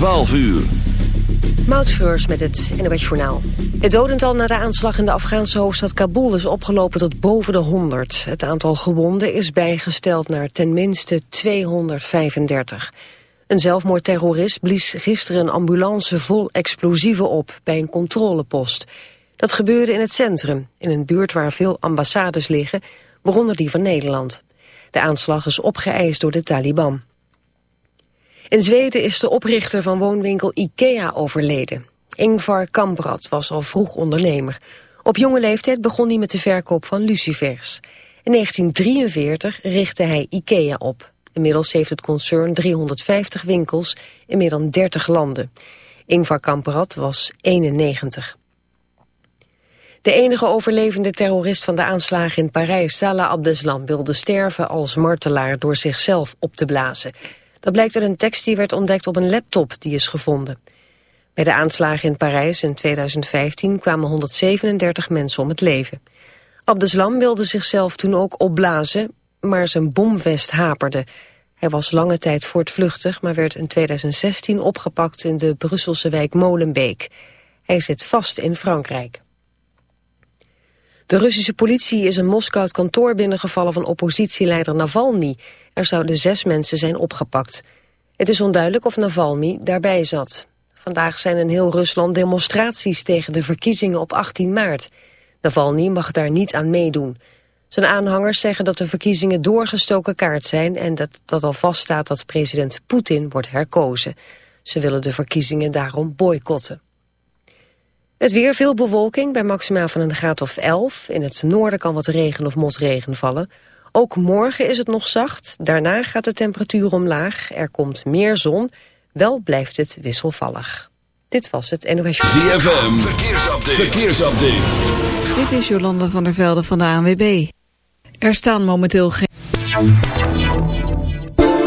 12 uur. Moutschreurs met het NOS Journaal. Het dodental na de aanslag in de Afghaanse hoofdstad Kabul is opgelopen tot boven de 100. Het aantal gewonden is bijgesteld naar ten minste 235. Een zelfmoordterrorist blies gisteren een ambulance vol explosieven op bij een controlepost. Dat gebeurde in het centrum, in een buurt waar veel ambassades liggen, waaronder die van Nederland. De aanslag is opgeëist door de Taliban. In Zweden is de oprichter van woonwinkel IKEA overleden. Ingvar Kamprad was al vroeg ondernemer. Op jonge leeftijd begon hij met de verkoop van lucifers. In 1943 richtte hij IKEA op. Inmiddels heeft het concern 350 winkels in meer dan 30 landen. Ingvar Kamprad was 91. De enige overlevende terrorist van de aanslagen in Parijs, Salah Abdeslam, wilde sterven als martelaar door zichzelf op te blazen. Dat blijkt uit een tekst die werd ontdekt op een laptop die is gevonden. Bij de aanslagen in Parijs in 2015 kwamen 137 mensen om het leven. Abdeslam wilde zichzelf toen ook opblazen, maar zijn bomvest haperde. Hij was lange tijd voortvluchtig, maar werd in 2016 opgepakt in de Brusselse wijk Molenbeek. Hij zit vast in Frankrijk. De Russische politie is in Moskou het kantoor binnengevallen van oppositieleider Navalny. Er zouden zes mensen zijn opgepakt. Het is onduidelijk of Navalny daarbij zat. Vandaag zijn in heel Rusland demonstraties tegen de verkiezingen op 18 maart. Navalny mag daar niet aan meedoen. Zijn aanhangers zeggen dat de verkiezingen doorgestoken kaart zijn... en dat, dat al vaststaat dat president Poetin wordt herkozen. Ze willen de verkiezingen daarom boycotten. Het weer, veel bewolking bij maximaal van een graad of 11. In het noorden kan wat regen of motregen vallen. Ook morgen is het nog zacht. Daarna gaat de temperatuur omlaag. Er komt meer zon. Wel blijft het wisselvallig. Dit was het NOS. ZFM, verkeersupdate. verkeersupdate. Dit is Jolanda van der Velde van de ANWB. Er staan momenteel geen...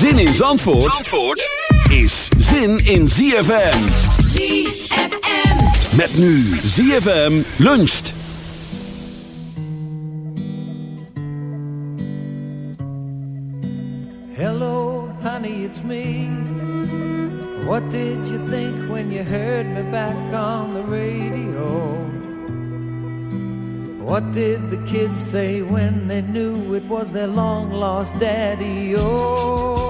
Zin in Zandvoort, Zandvoort is zin in ZFM. ZFM. Met nu ZFM luncht. Hello, honey, it's me. What did you think when you heard me back on the radio? What did the kids say when they knew it was their long lost daddy? Oh,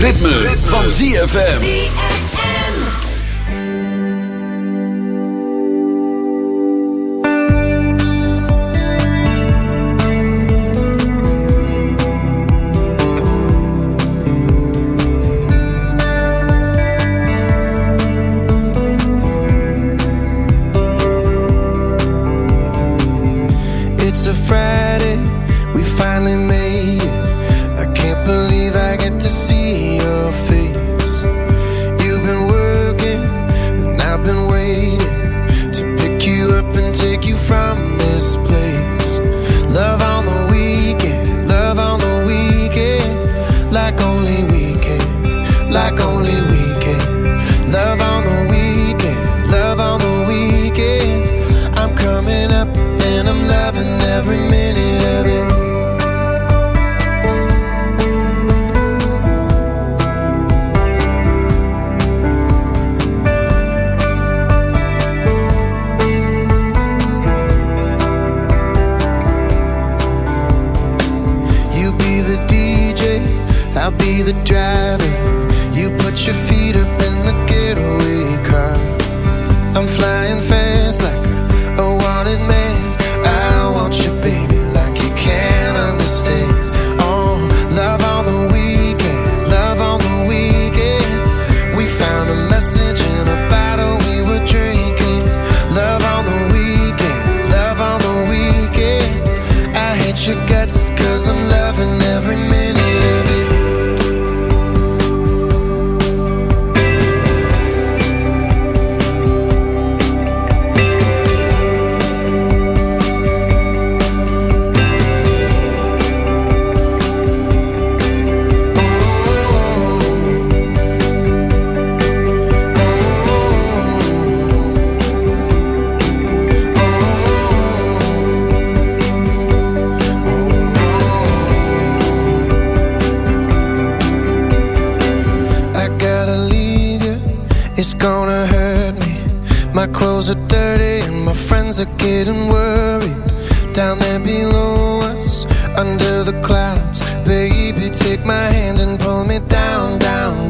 Ritme, van ZFM. From take my hand and pull me down, down.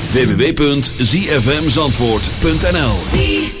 www.zfmzandvoort.nl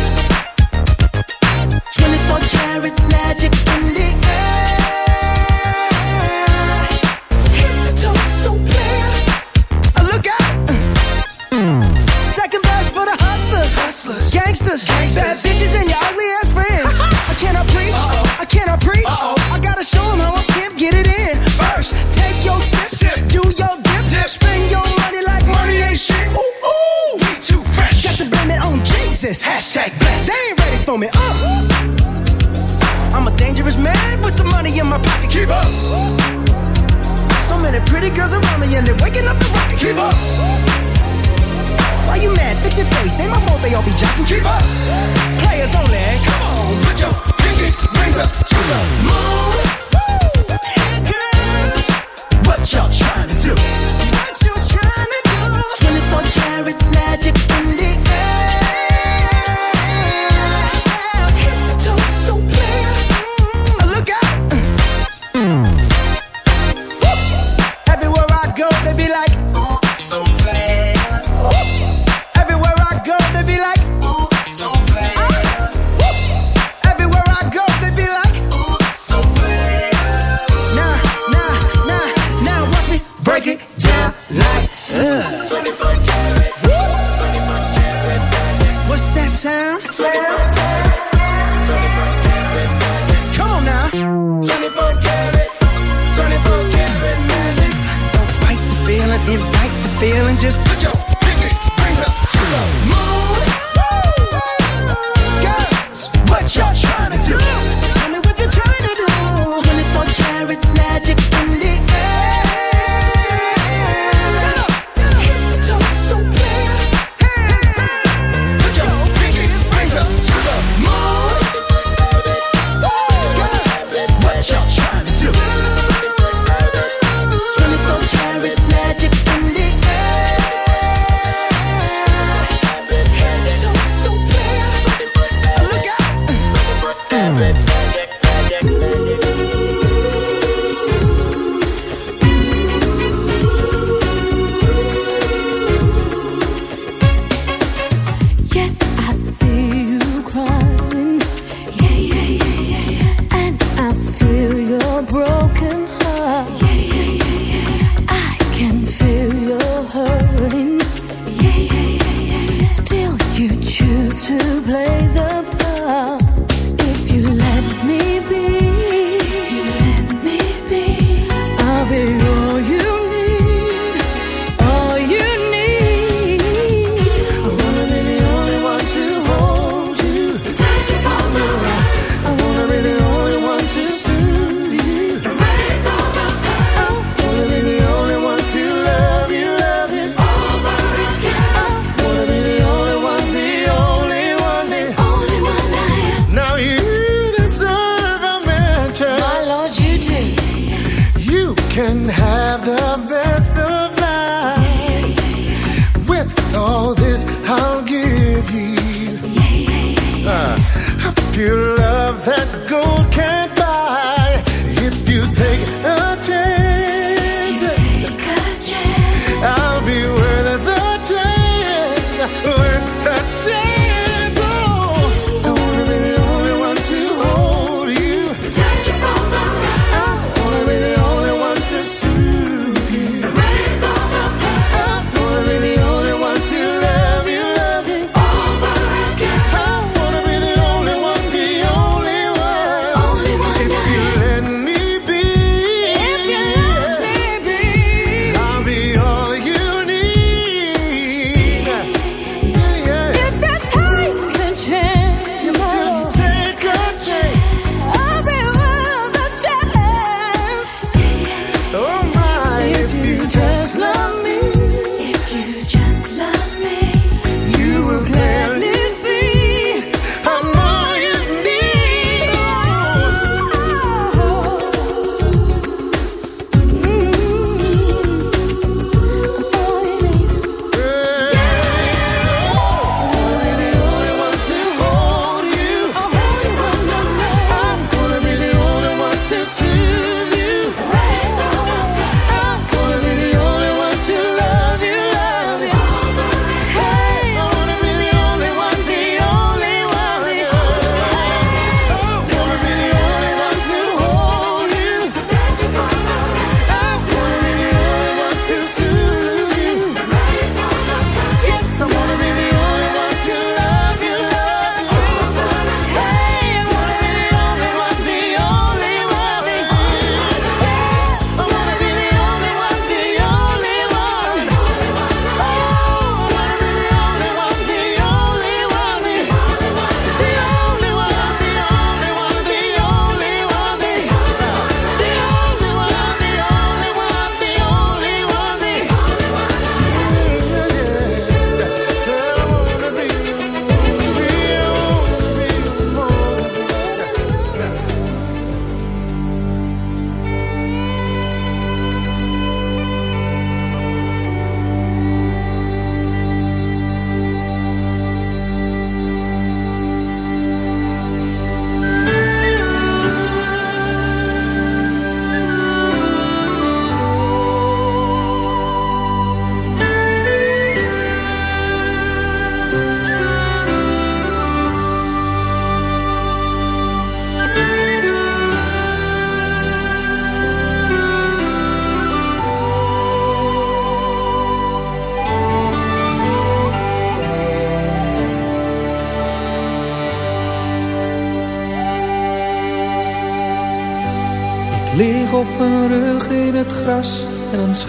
just put your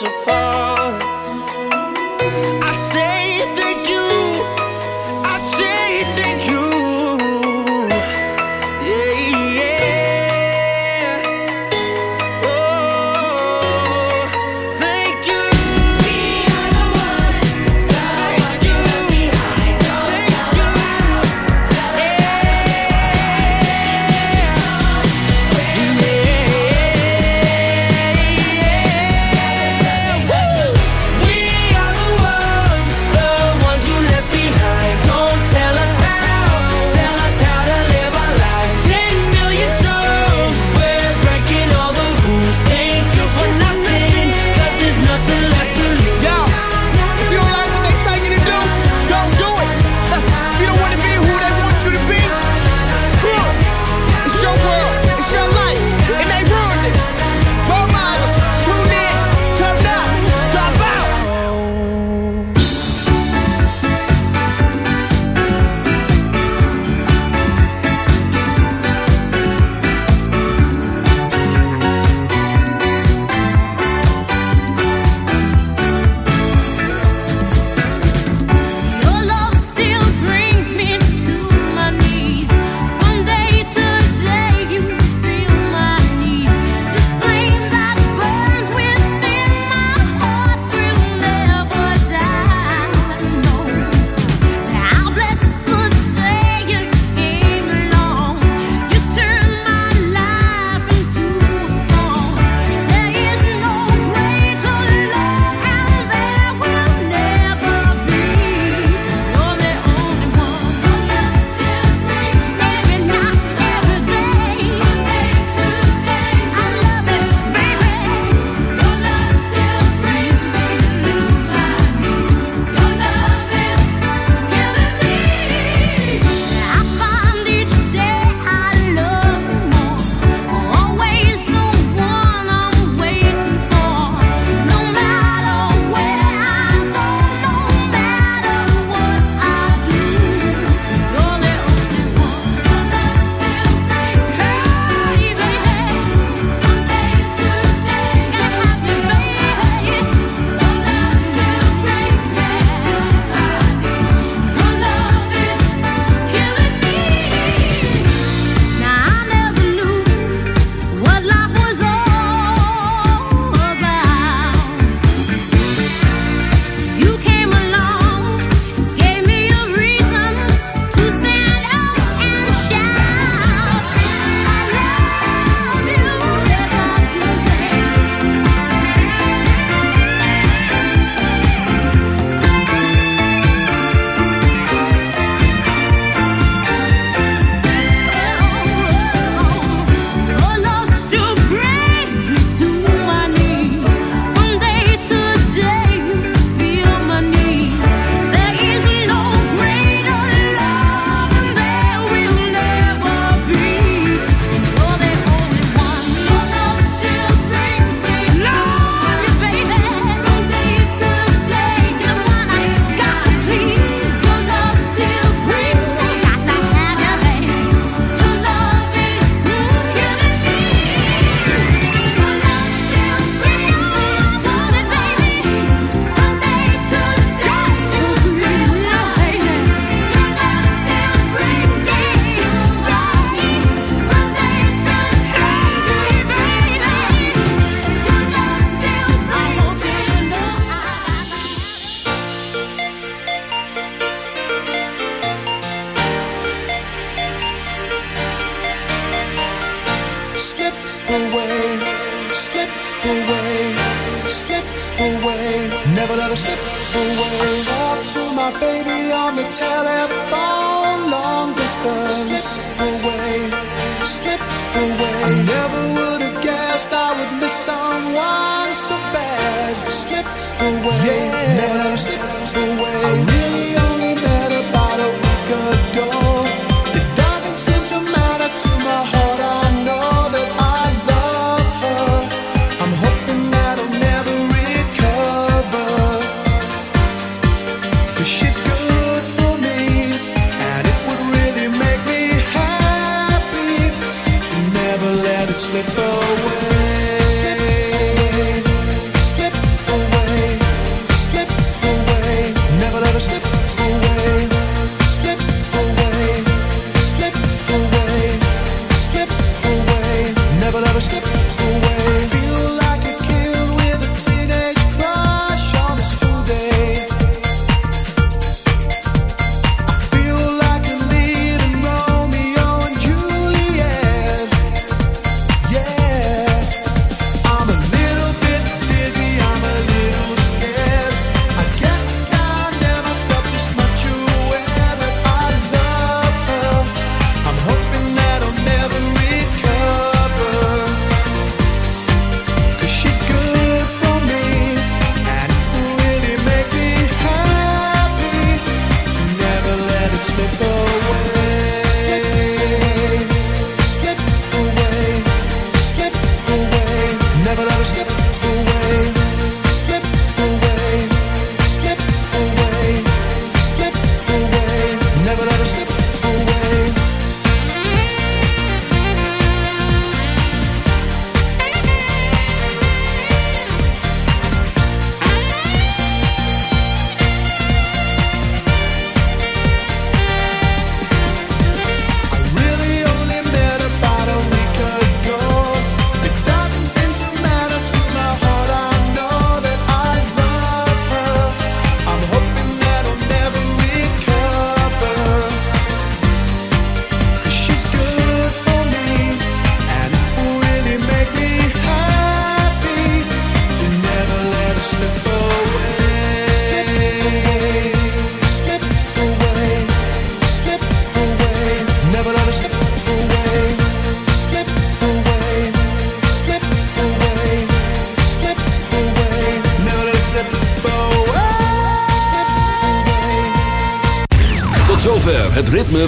to fall.